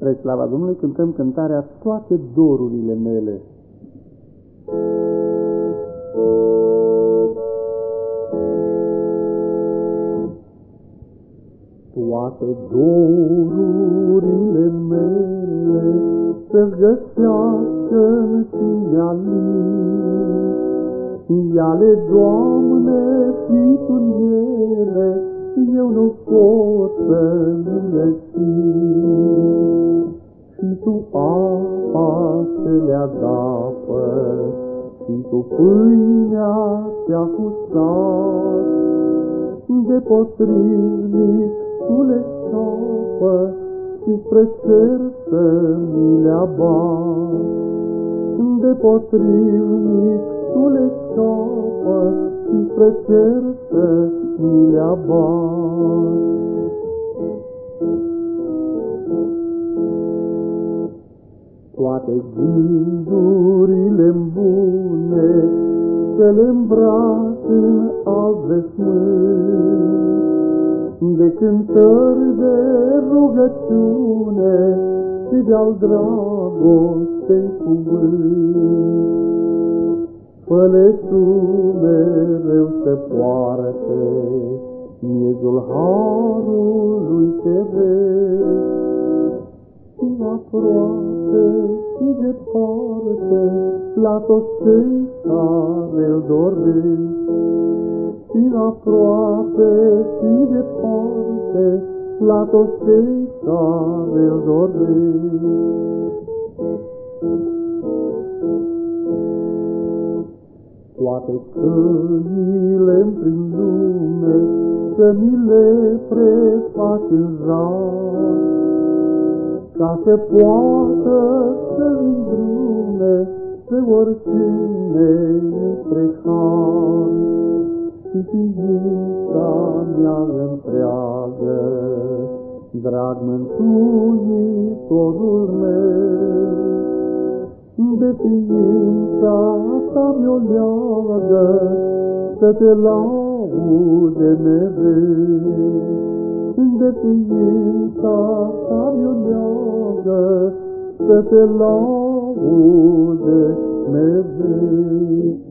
Spre slava Domnului cântăm cântarea Toate dorurile mele. Toate dorurile mele să-ți găsească în tine Ia-le, Doamne, fi Tu ele, eu nu pot să le simt. Și Tu apa ce le adapă, și Tu pâinea ce-a fusat, de potrivnic Tu le scapă, și spre cer să mi le abat. De potrivnic Tu le scapă, și spre cer să mi le abat. Toate gândurile bune să le îmbrac în alt de cântări de rugăciune și de-al dragostei cuvânt. Fă-le tu mereu să poarte miezul harului ceresc. Și aproape și departe, la toți cei care îl doresc. Și aproape și departe, la toți cei care îl doresc. toate căile prin lume, să mi le prefac în ca să poată să îndrume pe oricine spre har. Și ființa mea întreagă, drag mântuitorul meu, de ființa ta mi-o leagă, să te laude mereu. De ființa ta mi-o leagă, să te laude mereu.